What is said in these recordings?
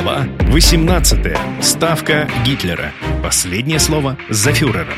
Глава 18. Ставка Гитлера. Последнее слово за фюрером.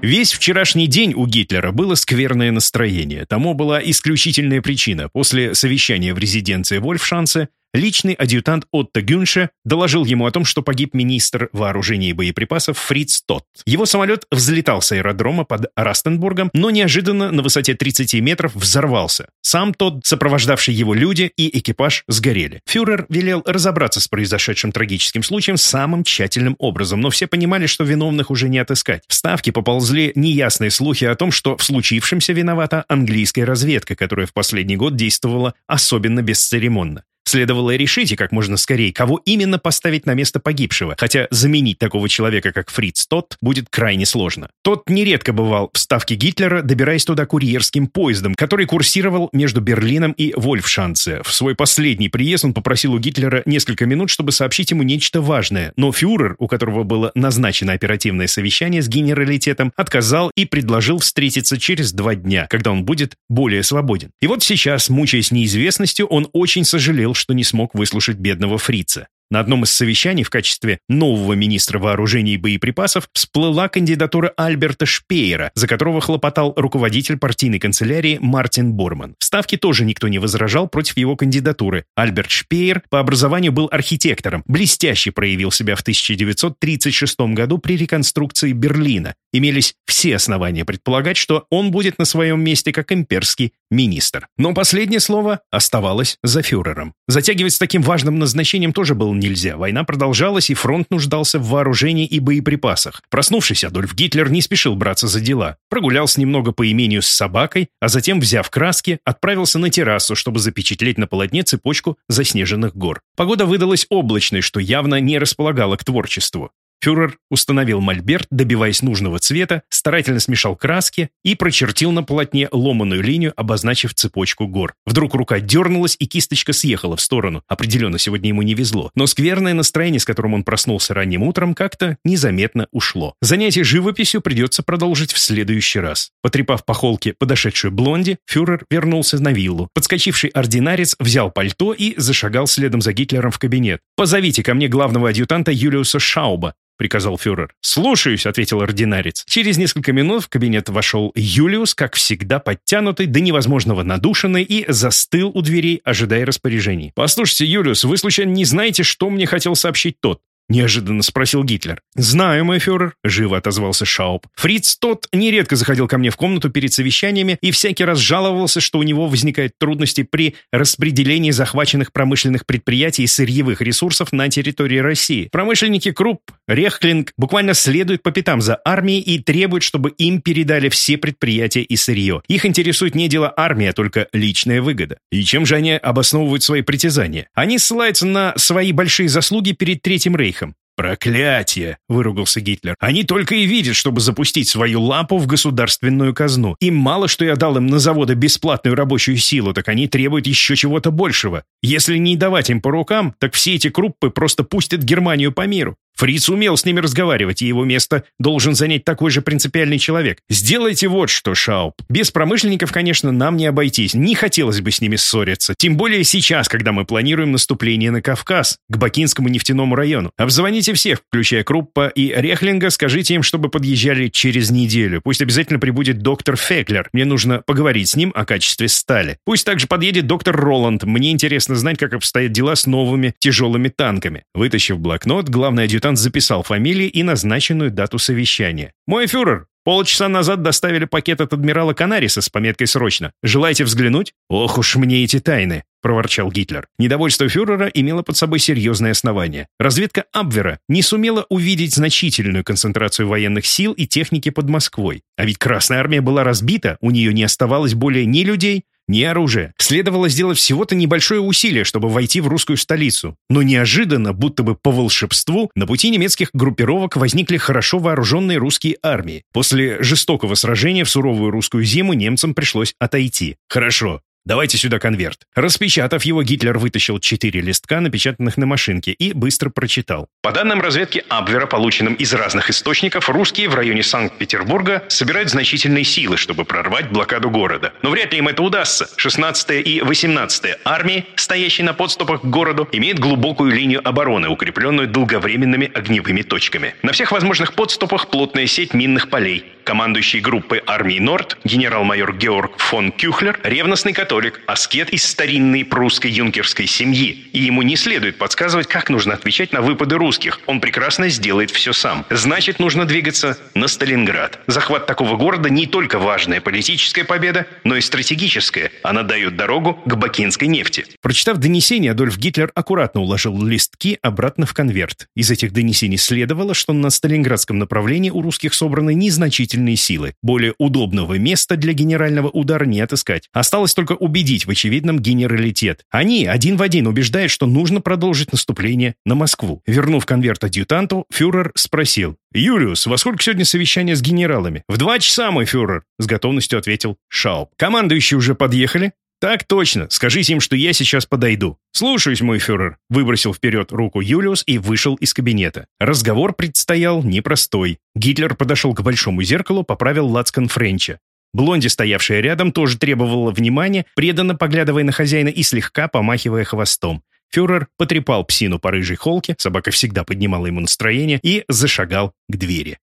Весь вчерашний день у Гитлера было скверное настроение. Тому была исключительная причина. После совещания в резиденции Вольфшанце личный адъютант Отто Гюнше доложил ему о том, что погиб министр вооружений и боеприпасов Фриц Тот. Его самолет взлетал с аэродрома под Растенбургом, но неожиданно на высоте 30 метров взорвался. Сам тот, сопровождавший его люди и экипаж сгорели. Фюрер велел разобраться с произошедшим трагическим случаем самым тщательным образом, но все понимали, что виновных уже не отыскать. В Ставке поползли неясные слухи о том, что в случившемся виновата английская разведка, которая в последний год действовала особенно бесцеремонно. Следовало решить, и как можно скорее, кого именно поставить на место погибшего, хотя заменить такого человека, как Фриц Тот, будет крайне сложно. Тот нередко бывал в ставке Гитлера, добираясь туда курьерским поездом, который курсировал между Берлином и Вольфшанце. В свой последний приезд он попросил у Гитлера несколько минут, чтобы сообщить ему нечто важное, но фюрер, у которого было назначено оперативное совещание с генералитетом, отказал и предложил встретиться через два дня, когда он будет более свободен. И вот сейчас, мучаясь неизвестностью, он очень сожалел, что не смог выслушать бедного фрица. На одном из совещаний в качестве нового министра вооружений и боеприпасов всплыла кандидатура Альберта Шпеера, за которого хлопотал руководитель партийной канцелярии Мартин Борман. В Ставке тоже никто не возражал против его кандидатуры. Альберт Шпеер по образованию был архитектором, блестяще проявил себя в 1936 году при реконструкции Берлина. Имелись все основания предполагать, что он будет на своем месте как имперский министр. Но последнее слово оставалось за фюрером. Затягивать с таким важным назначением тоже было нельзя. Война продолжалась, и фронт нуждался в вооружении и боеприпасах. Проснувшись, Адольф Гитлер не спешил браться за дела. Прогулялся немного по имению с собакой, а затем, взяв краски, отправился на террасу, чтобы запечатлеть на полотне цепочку заснеженных гор. Погода выдалась облачной, что явно не располагало к творчеству. Фюрер установил мольберт, добиваясь нужного цвета, старательно смешал краски и прочертил на полотне ломаную линию, обозначив цепочку гор. Вдруг рука дернулась, и кисточка съехала в сторону. Определенно, сегодня ему не везло. Но скверное настроение, с которым он проснулся ранним утром, как-то незаметно ушло. Занятие живописью придется продолжить в следующий раз. Потрепав по холке подошедшую блонди, фюрер вернулся на виллу. Подскочивший ординарец взял пальто и зашагал следом за Гитлером в кабинет. «Позовите ко мне главного адъютанта Юлиуса Шауба», — приказал фюрер. «Слушаюсь», — ответил ординарец. Через несколько минут в кабинет вошел Юлиус, как всегда подтянутый, до невозможного надушенный, и застыл у дверей, ожидая распоряжений. «Послушайте, Юлиус, вы случайно не знаете, что мне хотел сообщить тот?» — неожиданно спросил Гитлер. «Знаю, мой фюрер», — живо отозвался Шауп. «Фриц тот нередко заходил ко мне в комнату перед совещаниями и всякий раз жаловался, что у него возникают трудности при распределении захваченных промышленных предприятий и сырьевых ресурсов на территории России. Промышленники Крупп, Рехклинг буквально следуют по пятам за армией и требуют, чтобы им передали все предприятия и сырье. Их интересует не дело армии, а только личная выгода. И чем же они обосновывают свои притязания? Они ссылаются на свои большие заслуги перед Третьим Рейхом рейхом. «Проклятие!» — выругался Гитлер. «Они только и видят, чтобы запустить свою лапу в государственную казну. Им мало, что я дал им на заводы бесплатную рабочую силу, так они требуют еще чего-то большего. Если не давать им по рукам, так все эти круппы просто пустят Германию по миру. Фриц умел с ними разговаривать, и его место должен занять такой же принципиальный человек. Сделайте вот что, Шауп. Без промышленников, конечно, нам не обойтись. Не хотелось бы с ними ссориться. Тем более сейчас, когда мы планируем наступление на Кавказ, к Бакинскому нефтяному району. Обзвоните всех, включая Круппа и Рехлинга, скажите им, чтобы подъезжали через неделю. Пусть обязательно прибудет доктор Феклер. Мне нужно поговорить с ним о качестве стали. Пусть также подъедет доктор Роланд. Мне интересно знать, как обстоят дела с новыми тяжелыми танками. Вытащив блокнот, главный адъютант Адъютант записал фамилии и назначенную дату совещания. «Мой фюрер, полчаса назад доставили пакет от адмирала Канариса с пометкой «Срочно». Желаете взглянуть?» «Ох уж мне эти тайны!» — проворчал Гитлер. Недовольство фюрера имело под собой серьезное основание. Разведка Абвера не сумела увидеть значительную концентрацию военных сил и техники под Москвой. А ведь Красная Армия была разбита, у нее не оставалось более ни людей, ни оружия. Следовало сделать всего-то небольшое усилие, чтобы войти в русскую столицу. Но неожиданно, будто бы по волшебству, на пути немецких группировок возникли хорошо вооруженные русские армии. После жестокого сражения в суровую русскую зиму немцам пришлось отойти. Хорошо, «Давайте сюда конверт». Распечатав его, Гитлер вытащил четыре листка, напечатанных на машинке, и быстро прочитал. По данным разведки Абвера, полученным из разных источников, русские в районе Санкт-Петербурга собирают значительные силы, чтобы прорвать блокаду города. Но вряд ли им это удастся. 16-я и 18-я армии, стоящие на подступах к городу, имеют глубокую линию обороны, укрепленную долговременными огневыми точками. На всех возможных подступах плотная сеть минных полей. Командующий группой армии Норд, генерал-майор Георг фон Кюхлер, ревностный католик, аскет из старинной прусской юнкерской семьи. И ему не следует подсказывать, как нужно отвечать на выпады русских. Он прекрасно сделает все сам. Значит, нужно двигаться на Сталинград. Захват такого города не только важная политическая победа, но и стратегическая. Она дает дорогу к бакинской нефти. Прочитав донесение, Адольф Гитлер аккуратно уложил листки обратно в конверт. Из этих донесений следовало, что на Сталинградском направлении у русских собраны незначительные значительные силы. Более удобного места для генерального удара не отыскать. Осталось только убедить в очевидном генералитет. Они один в один убеждают, что нужно продолжить наступление на Москву. Вернув конверт адъютанту, фюрер спросил. «Юлиус, во сколько сегодня совещание с генералами?» «В два часа, мой фюрер», — с готовностью ответил Шауп. «Командующие уже подъехали?» «Так точно. Скажите им, что я сейчас подойду». «Слушаюсь, мой фюрер», — выбросил вперед руку Юлиус и вышел из кабинета. Разговор предстоял непростой. Гитлер подошел к большому зеркалу, поправил лацкан Френча. Блонди, стоявшая рядом, тоже требовала внимания, преданно поглядывая на хозяина и слегка помахивая хвостом. Фюрер потрепал псину по рыжей холке, собака всегда поднимала ему настроение, и зашагал к двери.